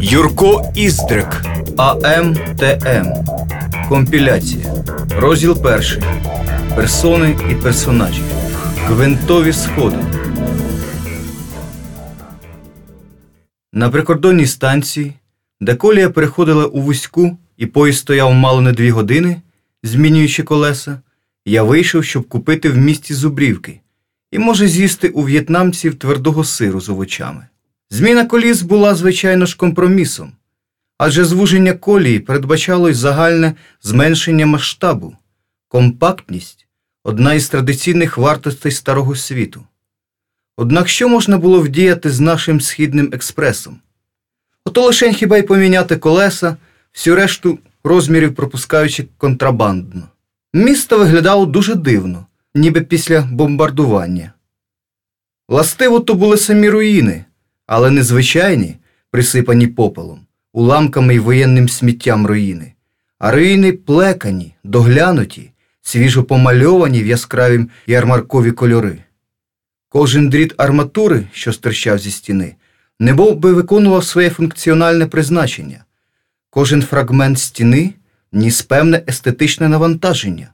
Юрко Іздрик АМТМ Компіляція. Розділ перший. Персони і персонажі. Гвинтові сходи. На прикордонній станції, де колія переходила у вузьку і поїзд стояв мало не дві години, змінюючи колеса, я вийшов, щоб купити в місті зубрівки і може з'їсти у в'єтнамців твердого сиру з овочами. Зміна коліс була, звичайно ж, компромісом, адже звуження колії передбачало загальне зменшення масштабу, компактність одна із традиційних вартостей старого світу. Однак що можна було вдіяти з нашим східним експресом? Ото лишень хіба й поміняти колеса, всю решту розмірів пропускаючи контрабандно. Місто виглядало дуже дивно, ніби після бомбардування. Властиво то були самі руїни, але не звичайні, присипані попелом, уламками й воєнним сміттям руїни, а руїни плекані, доглянуті, свіжо помальовані в яскраві ярмаркові кольори. Кожен дріт арматури, що стирчав зі стіни, немов би виконував своє функціональне призначення. Кожен фрагмент стіни ніс певне естетичне навантаження.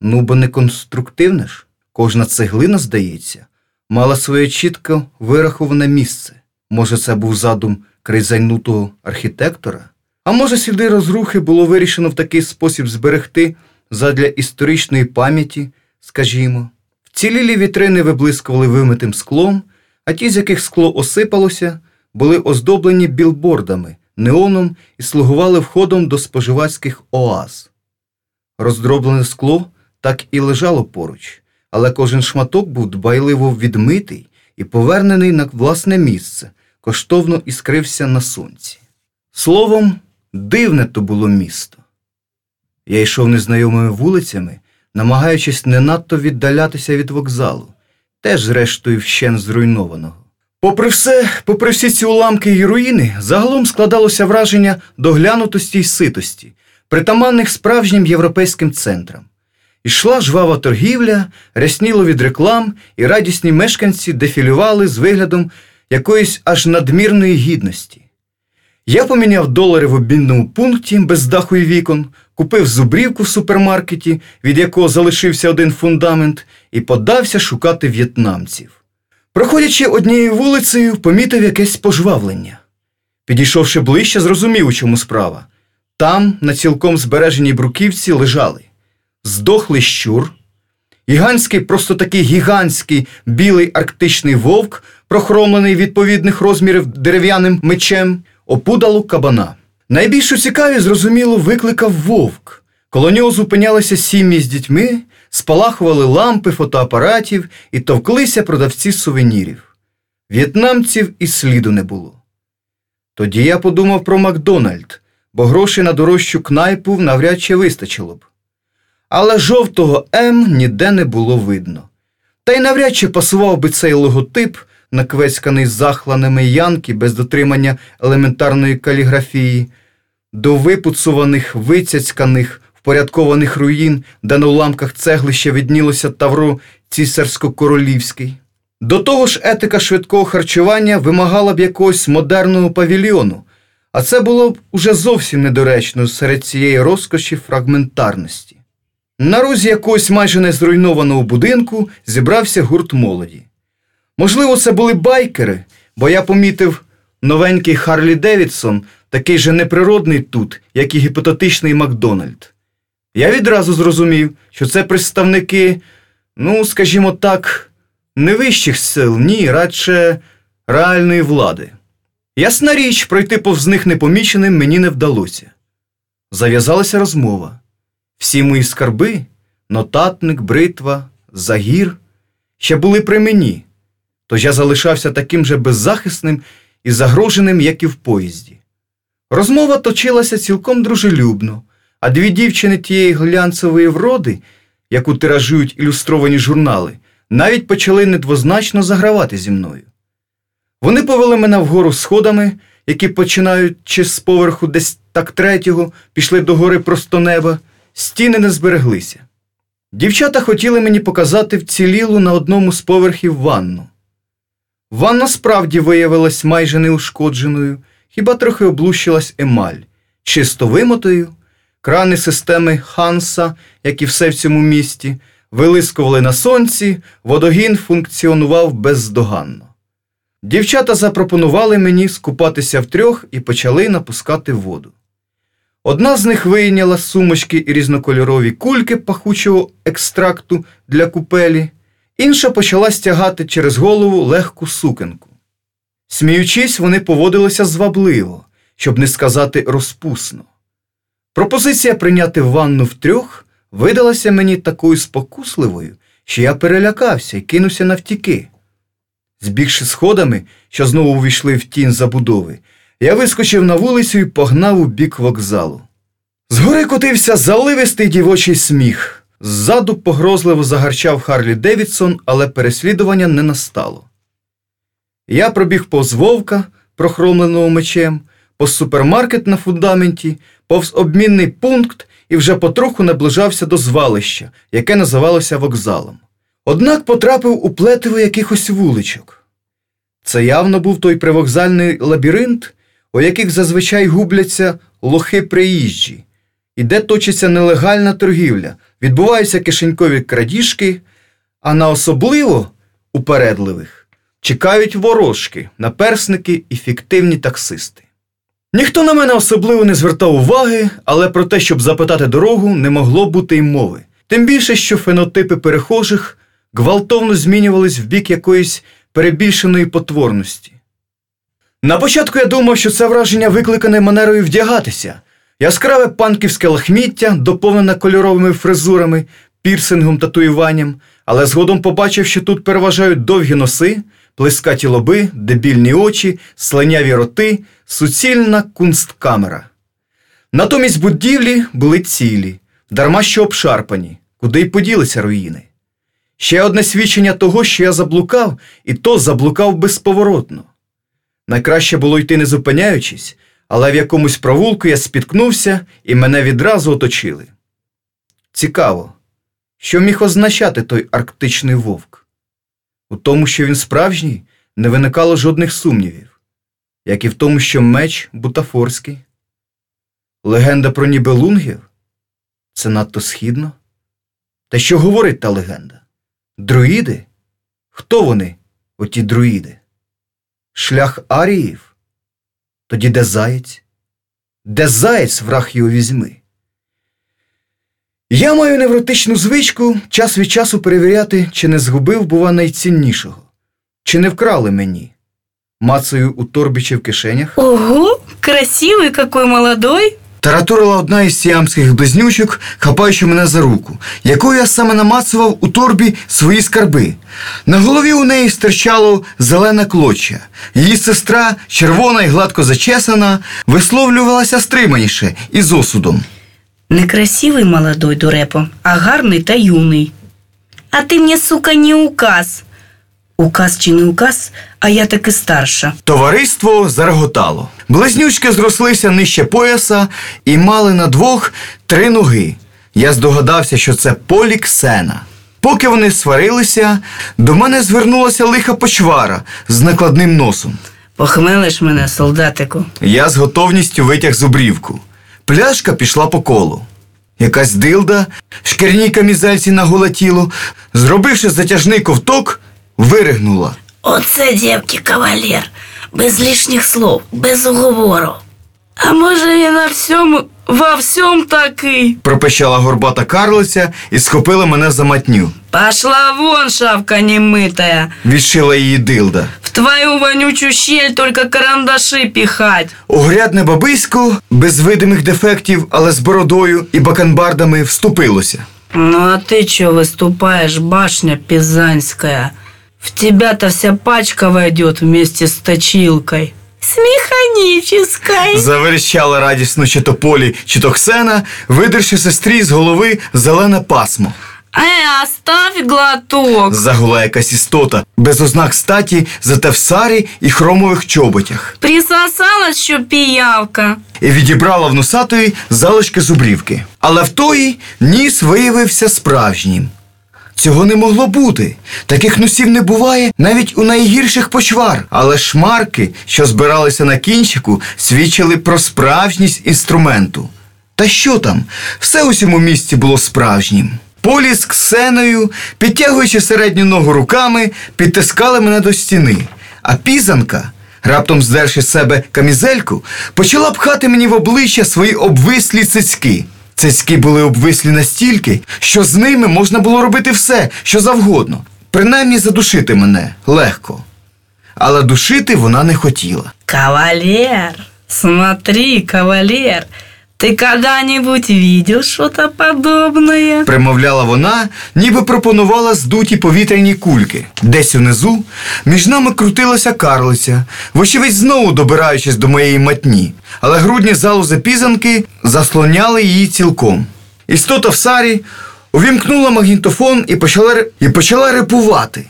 Ну, бо не конструктивне ж, кожна цеглина, здається, мала своє чітко вираховане місце. Може, це був задум кризайнутого архітектора? А може, сюди розрухи було вирішено в такий спосіб зберегти задля історичної пам'яті, скажімо. Вцілілі вітрини виблискували вимитим склом, а ті, з яких скло осипалося, були оздоблені білбордами, неоном і слугували входом до споживацьких оаз. Роздроблене скло так і лежало поруч, але кожен шматок був дбайливо відмитий і повернений на власне місце, коштовно іскрився на сонці. Словом, дивне то було місто. Я йшов незнайомими вулицями, намагаючись не надто віддалятися від вокзалу, теж, зрештою, вщен зруйнованого. Попри все, попри всі ці уламки і руїни, загалом складалося враження доглянутості й ситості, притаманних справжнім європейським центрам. Ішла жвава торгівля, рясніло від реклам, і радісні мешканці дефілювали з виглядом якоїсь аж надмірної гідності. Я поміняв долари в обмінному пункті без даху і вікон, купив зубрівку в супермаркеті, від якого залишився один фундамент, і подався шукати в'єтнамців. Проходячи однією вулицею, помітив якесь пожвавлення. Підійшовши ближче, зрозумів, у чому справа. Там, на цілком збереженій бруківці, лежали здохлий щур, гігантський, просто такий гігантський білий арктичний вовк, прохромлений відповідних розмірів дерев'яним мечем, опудало кабана. Найбільшу цікавість, зрозуміло, викликав вовк. Коло нього зупинялися сім'ї з дітьми, спалахували лампи фотоапаратів і товклися продавці сувенірів. В'єтнамців і сліду не було. Тоді я подумав про Макдональд, бо грошей на дорожчу кнайпу навряд чи вистачило б. Але жовтого М ніде не було видно. Та й навряд чи пасував би цей логотип, наквецьканий захланими янки без дотримання елементарної каліграфії, до випуцуваних, вицяцьканих, впорядкованих руїн, де на уламках цегли ще виднілося тавро цісарсько-королівський. До того ж, етика швидкого харчування вимагала б якогось модерного павільйону, а це було б уже зовсім недоречно серед цієї розкоші фрагментарності. На розі якогось майже незруйнованого будинку зібрався гурт молоді. Можливо, це були байкери, бо я помітив новенький Харлі Девідсон, такий же неприродний тут, як і гіпотетичний Макдональд. Я відразу зрозумів, що це представники, ну, скажімо так, не вищих сил, ні, радше реальної влади. Ясна річ, пройти повз них непоміченим мені не вдалося. Зав'язалася розмова. Всі мої скарби, нотатник, бритва, загір, ще були при мені, тож я залишався таким же беззахисним і загроженим, як і в поїзді. Розмова точилася цілком дружелюбно, а дві дівчини тієї глянцевої вроди, яку тиражують ілюстровані журнали, навіть почали недвозначно загравати зі мною. Вони повели мене вгору сходами, які, починаючи з поверху десь так третього, пішли до гори просто неба, стіни не збереглися. Дівчата хотіли мені показати вцілілу на одному з поверхів ванну. Ванна справді виявилась майже неушкодженою, хіба трохи облущилась емаль, чисто вимотою, крани системи Ханса, як і все в цьому місті, вилискували на сонці, водогін функціонував бездоганно. Дівчата запропонували мені скупатися втрьох і почали напускати воду. Одна з них вийняла з сумочки різнокольорові кульки пахучого екстракту для купелі, інша почала стягати через голову легку сукенку. Сміючись, вони поводилися звабливо, щоб не сказати розпусно. Пропозиція прийняти ванну втрьох видалася мені такою спокусливою, що я перелякався і кинувся навтіки. Збігши сходами, що знову увійшли в тінь забудови, я вискочив на вулицю і погнав у бік вокзалу. Згори котився заливистий дівочий сміх. Ззаду погрозливо загарчав Харлі Девідсон, але переслідування не настало. Я пробіг повз вовка, прохромленого мечем, повз супермаркет на фундаменті, повз обмінний пункт і вже потроху наближався до звалища, яке називалося вокзалом. Однак потрапив у плетиво якихось вуличок. Це явно був той привокзальний лабіринт, у яких зазвичай губляться лохи приїжджі, і де точиться нелегальна торгівля, відбуваються кишенькові крадіжки, а на особливо упередливих чекають ворожки, наперсники і фіктивні таксисти. Ніхто на мене особливо не звертав уваги, але про те, щоб запитати дорогу, не могло бути й мови. Тим більше, що фенотипи перехожих гвалтовно змінювались в бік якоїсь перебільшеної потворності. На початку я думав, що це враження викликане манерою вдягатися, яскраве панківське лахміття, доповнене кольоровими фризурами, пірсингом татуюванням, але згодом побачив, що тут переважають довгі носи, плескаті лоби, дебільні очі, слиняві роти, суцільна кунсткамера. Натомість будівлі були цілі, дарма що обшарпані, куди й поділися руїни. Ще одне свідчення того, що я заблукав, і то заблукав безповоротно. Найкраще було йти не зупиняючись, але в якомусь провулку я спіткнувся і мене відразу оточили. Цікаво, що міг означати той арктичний вовк? У тому, що він справжній, не виникало жодних сумнівів, як і в тому, що меч бутафорський. Легенда про нібелунгів це надто східно. Та що говорить та легенда? Друїди? Хто вони, оті друїди? Шлях Аріїв? Тоді де заєць? Де заєць враг його візьми? Я маю невротичну звичку час від часу перевіряти, чи не згубив, бува, найціннішого, чи не вкрали мені. Мацаю у торбі чи в кишенях. Ого, красивий, какой молодой. Таратурила одна із сіамських близнючок, хапаючи мене за руку, якою я саме намацував у торбі свої скарби. На голові у неї стирчало зелене клоча. Її сестра, червона і гладко зачесана, висловлювалася стриманіше і з осудом. Некрасивый молодой дурепо, а гарний та юний. А ти мені, сука, не указ. Указ чи не указ, а я таки старша. Товариство зареготало. Близнючки зрослися нижче пояса і мали на двох три ноги. Я здогадався, що це Полі Ксена. Поки вони сварилися, до мене звернулася лиха почвара з накладним носом. Похмелиш мене, солдатику. Я з готовністю витяг зубрівку. Пляшка пішла по колу. Якась дилда, в шкірній камізельці на голе тіло, зробивши затяжний ковток, виригнула. Оце, дівки, кавалер. Без лишніх слов, без уговору. А може і на всьому, во всьому такий. Пропищала горбата карлиця і схопила мене за матню. Пошла вон, шавка немытая. Відшила її дилда. В твою вонючу щель только карандаши пихать. Огрядне бабисько, без видимих дефектів, але з бородою і бакенбардами вступилося. Ну а ты чё выступаешь, башня пизанская? В тебя-то вся пачка войдет вместе с точилкой. С механической. Заверещала радісно чи то полі, чи то Ксена, видерши сестрі з голови зелене пасмо. Э, оставь глоток. Загула якась істота, без ознак статі, зате в сарі і хромових чоботях. Присосалась, що пиявка. і відібрала в носатої залишки зубрівки. Але в тої ніс виявився справжнім. Цього не могло бути. Таких носів не буває навіть у найгірших почвар. Але шмарки, що збиралися на кінчику, свідчили про справжність інструменту. Та що там? Все у цьому місці було справжнім. Полі з ксеною, підтягуючи середню ногу руками, підтискали мене до стіни, а пізанка, раптом здерши з себе камізельку, почала пхати мені в обличчя свої обвислі цицьки. Цицьки були обвислі настільки, що з ними можна було робити все, що завгодно. Принаймні задушити мене легко. Але душити вона не хотіла. Кавалер, смотри, кавалер, ты когда-нибудь видел что-то подобное? Примовляла вона, ніби пропонувала здуті повітряні кульки. Десь унизу між нами крутилася карлиця, вочевидь знову добираючись до моєї матні, але грудні залози пізанки заслоняли її цілком. Істота в сарі увімкнула магнітофон і почала, і почала репувати,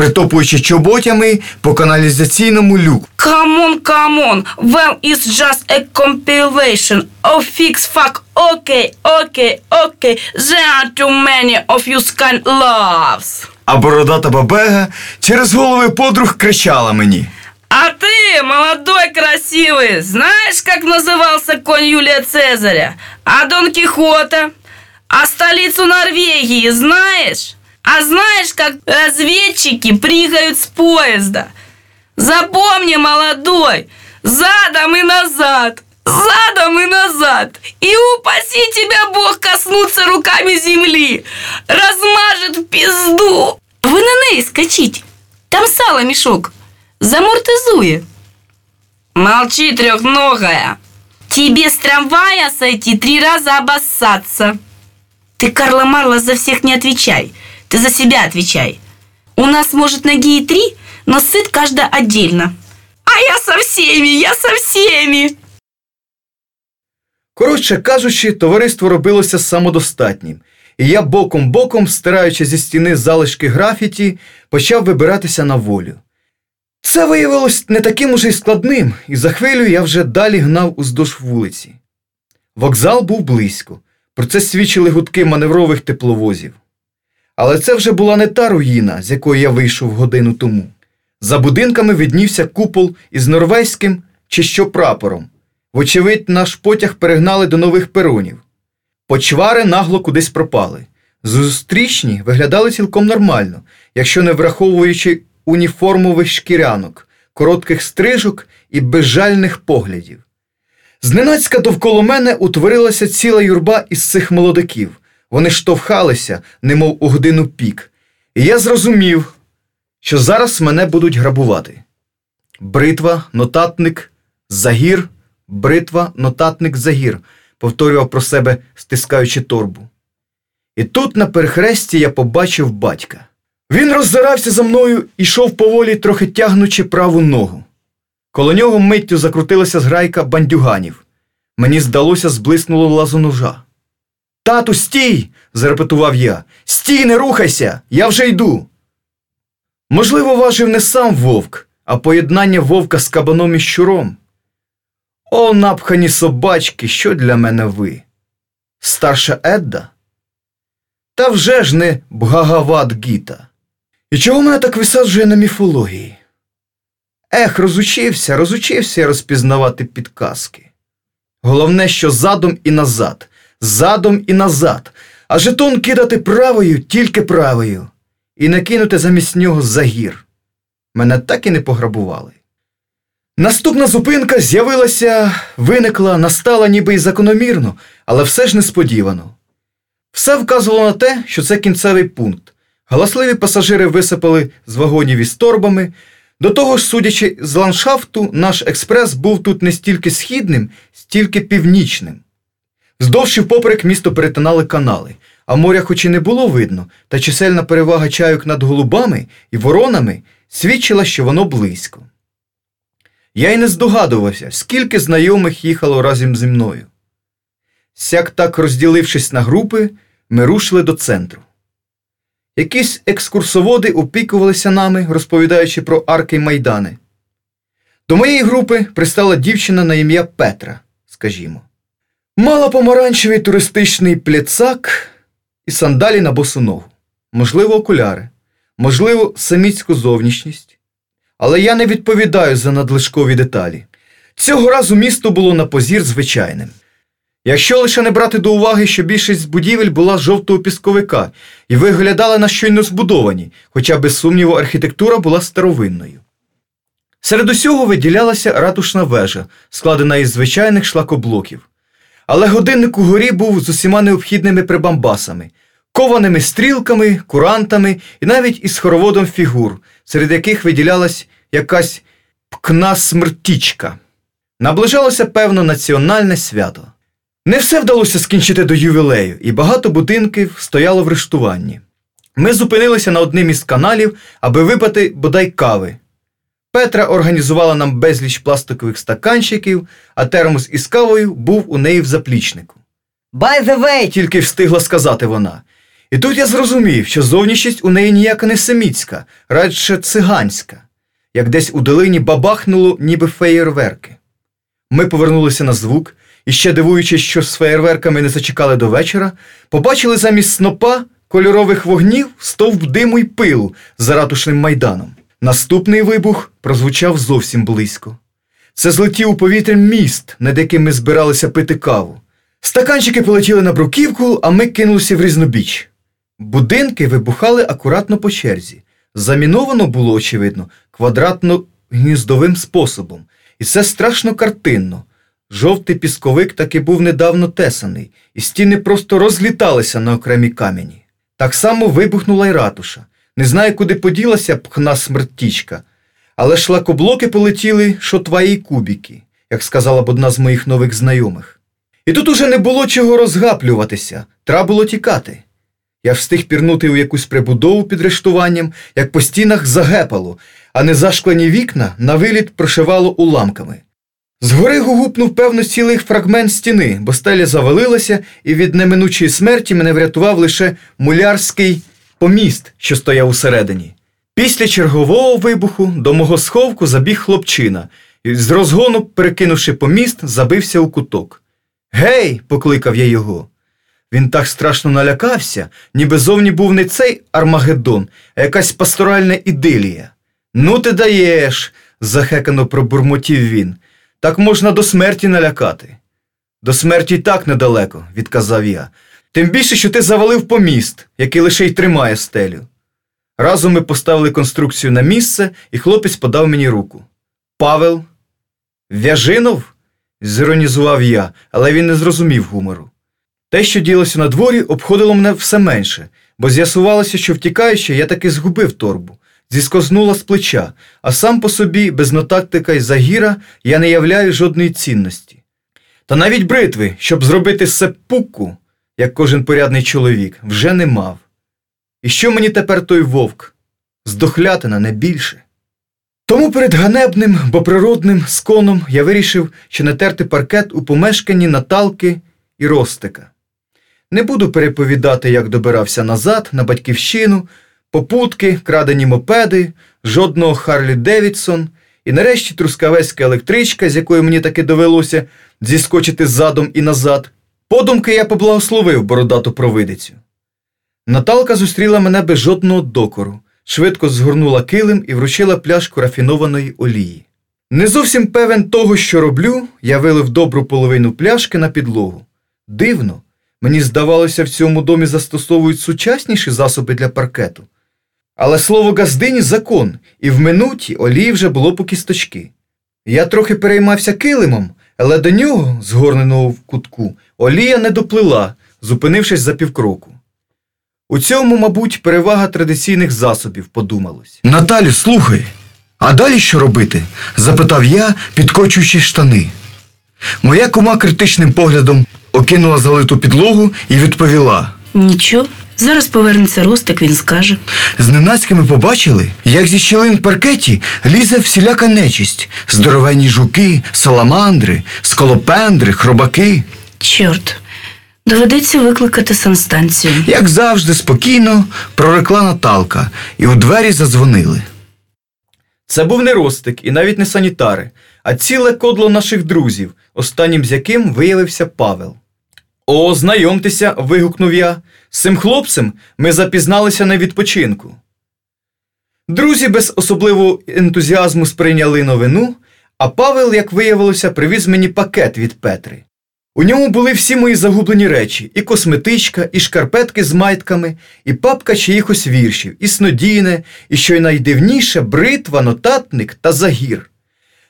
притопуючи чоботями по каналізаційному люку. Come on, come on. Well, it's just a compilation of fix fuck. Okay, okay, okay. There are too many of you scan loves. А бородата бабега через голови подруг кричала мені. А ты, молодой красивый, знаешь, как назывался конь Юлия Цезаря? А Дон Кихота? А столицу Норвегии знаешь? А знаешь, как разведчики прыгают с поезда? Запомни, молодой, задом и назад, задом и назад. И упаси тебя Бог коснуться руками земли. Размажет в пизду. Вы на ней скачите. Там сало мешок. Замортизует. Молчи, трехногая. Тебе с трамвая сойти три раза обоссаться. Ты, Карла Марла, за всех не отвечай. Ты за себя отвечай. У нас, может, ноги и три, но сыт каждая отдельно. А я со всеми, я со всеми. Коротше кажучи, товариство робилося самодостатнім, і я боком-боком, стираючи зі стіни залишки графіті, почав вибиратися на волю. Це виявилось не таким уже й складним, і за хвилю я вже далі гнав уздовж вулиці. Вокзал був близько, про це свідчили гудки маневрових тепловозів. Але це вже була не та руїна, з якої я вийшов годину тому. За будинками виднівся купол із норвезьким чи що прапором. Вочевидь, наш потяг перегнали до нових перонів. Почвари нагло кудись пропали. Зустрічні виглядали цілком нормально, якщо не враховуючи уніформових шкірянок, коротких стрижок і безжальних поглядів. Зненацька довкола мене утворилася ціла юрба із цих молодиків. Вони штовхалися, немов у годину пік. І я зрозумів, що зараз мене будуть грабувати. Бритва, нотатник, загір, бритва, нотатник, загір, повторював про себе, стискаючи торбу. І тут на перехресті я побачив батька. Він роззирався за мною і йшов поволі, трохи тягнучи праву ногу. Коло нього миттю закрутилася зграйка бандюганів. Мені здалося, зблиснуло лазу ножа. Тату, стій! зарепетував я. Стій, не рухайся! Я вже йду. Можливо, важив не сам вовк, а поєднання вовка з кабаном і щуром. О, напхані собачки, що для мене ви? Старша Едда? Та вже ж не Бгагават Гіта. І чого мене так висаджує на міфології? Ех, розучився, розучився я розпізнавати підказки. Головне, що задом і назад, задом і назад, а жетон кидати правою тільки правою, і накинути замість нього загір. Мене так і не пограбували. Наступна зупинка з'явилася, виникла, настала ніби й закономірно, але все ж несподівано. Все вказувало на те, що це кінцевий пункт. Галасливі пасажири висипали з вагонів із торбами. До того ж, судячи з ландшафту, наш експрес був тут не стільки східним, стільки північним. Вздовж і впоперек місто перетинали канали, а моря хоч і не було видно, та чисельна перевага чайок над голубами і воронами свідчила, що воно близько. Я й не здогадувався, скільки знайомих їхало разом зі мною. Сяк так розділившись на групи, ми рушили до центру. Якісь екскурсоводи опікувалися нами, розповідаючи про арки майдани. До моєї групи пристала дівчина на ім'я Петра, скажімо. Мала помаранчевий туристичний пляцак і сандалі на босу ногу. можливо, окуляри, можливо, саміцьку зовнішність. Але я не відповідаю за надлишкові деталі. Цього разу місто було на позір звичайним. Якщо лише не брати до уваги, що більшість будівель була з жовтого пісковика і виглядали на щойно збудовані, хоча без сумніву архітектура була старовинною. Серед усього виділялася ратушна вежа, складена із звичайних шлакоблоків. Але годинник у горі був з усіма необхідними прибамбасами, кованими стрілками, курантами і навіть із хороводом фігур, серед яких виділялась якась пкна смертічка. Наближалося певно національне свято. Не все вдалося скінчити до ювілею, і багато будинків стояло в рештуванні. Ми зупинилися на одним із каналів, аби випити бодай кави. Петра організувала нам безліч пластикових стаканчиків, а термос із кавою був у неї в заплічнику. By the way, Тільки встигла сказати вона. І тут я зрозумів, що зовнішність у неї ніяка не семітська, радше циганська, як десь у долині бабахнуло, ніби феєрверки. Ми повернулися на звук і, ще дивуючись, що з феєрверками не зачекали до вечора, побачили замість снопа кольорових вогнів стовп диму й пилу за ратушним майданом. Наступний вибух прозвучав зовсім близько. Це злетів у повітря міст, над яким ми збиралися пити каву. Стаканчики полетіли на бруківку, а ми кинулися в різнобіч. Будинки вибухали акуратно по черзі. Заміновано було, очевидно, квадратно-гніздовим способом. І це страшно картинно. Жовтий пісковик таки був недавно тесаний, і стіни просто розліталися на окремі камені. Так само вибухнула й ратуша. Не знаю, куди поділася пхна смертічка, але шлакоблоки полетіли шотваї кубіки, як сказала б одна з моїх нових знайомих. І тут уже не було чого розгаплюватися, треба було тікати. Я встиг пірнути у якусь прибудову під рештуванням, як по стінах загепало, а незашклені вікна на виліт прошивало уламками. Згори гугупнув, певно, цілий фрагмент стіни, бо стеля завалилася, і від неминучої смерті мене врятував лише мулярський поміст, що стояв усередині. Після чергового вибуху до мого сховку забіг хлопчина і з розгону, перекинувши поміст, забився у куток. Гей! покликав я його. Він так страшно налякався, ніби зовні був не цей Армагеддон, а якась пасторальна ідилія. Ну ти даєш, захекано пробурмотів він. Так можна до смерті налякати. До смерті й так недалеко, відказав я. Тим більше, що ти завалив поміст, який лише й тримає стелю. Разом ми поставили конструкцію на місце, і хлопець подав мені руку. Павел? В'яжинов? зіронізував я, але він не зрозумів гумору. Те, що ділося на дворі, обходило мене все менше, бо з'ясувалося, що втікаючи, я таки згубив торбу, зіскознула з плеча, а сам по собі, без нотактика й загіра, я не являю жодної цінності. Та навіть бритви, щоб зробити сеппуку, як кожен порядний чоловік, вже не мав. І що мені тепер той вовк? Здохлятина не більше. Тому перед ганебним, бо природним сконом я вирішив, що не терти паркет у помешканні Наталки і Ростика. Не буду переповідати, як добирався назад, на батьківщину, попутки, крадені мопеди, жодного Харлі Девідсон і нарешті трускавецька електричка, з якою мені таки довелося зіскочити задом і назад. Подумки я поблагословив бородату провидицю. Наталка зустріла мене без жодного докору, швидко згорнула килим і вручила пляшку рафінованої олії. Не зовсім певен того, що роблю, я вилив добру половину пляшки на підлогу. Дивно, мені здавалося, в цьому домі застосовують сучасніші засоби для паркету. Але слово газдині закон, і в минуті олії вже було по кісточки. Я трохи переймався килимом, але до нього, згорненого в кутку, олія не доплила, зупинившись за півкроку. У цьому, мабуть, перевага традиційних засобів, подумалось. Наталю, слухай, а далі що робити? запитав я, підкочуючи штани. Моя кума критичним поглядом окинула залиту підлогу і відповіла. Нічого, зараз повернеться Ростик, він скаже. Зненацька ми побачили, як зі щілин в паркеті лізе всіляка нечисть, здоровенні жуки, саламандри, сколопендри, хробаки. Чорт, доведеться викликати санстанцію. Як завжди, спокійно прорекла Наталка, і у двері задзвонили. Це був не Ростик і навіть не санітари, а ціле кодло наших друзів, останнім з яким виявився Павел. О, знайомтеся, вигукнув я. З цим хлопцем ми запізналися на відпочинку. Друзі без особливого ентузіазму сприйняли новину, а Павел, як виявилося, привіз мені пакет від Петри. У ньому були всі мої загублені речі: і косметичка, і шкарпетки з майтками, і папка чиїхось віршів, і снодійне, і що й найдивніше бритва, нотатник та загір.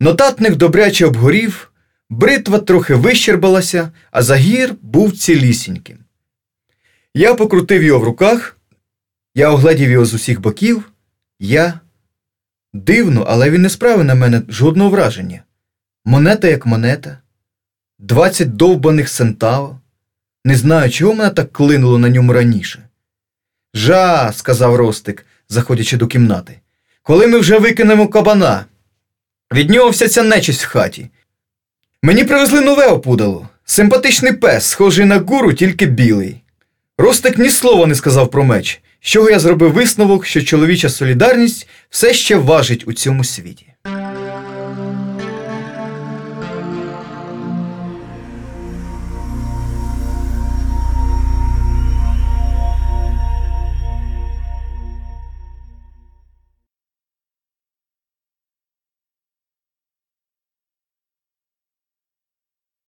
Нотатник добряче обгорів, бритва трохи вищербалася, а загір був цілісіньким. Я покрутив його в руках, я огледів його з усіх боків, я. Дивно, але він не справив на мене жодного враження. Монета як монета, двадцять довбаних сентаво. Не знаю, чого мене так клинуло на ньому раніше. Жа, сказав Ростик, заходячи до кімнати. Коли ми вже викинемо кабана? Від нього вся ця нечисть в хаті. Мені привезли нове опудало. Симпатичний пес, схожий на гуру, тільки білий. Ростик ні слова не сказав про меч, з чого я зробив висновок, що чоловіча солідарність все ще важить у цьому світі.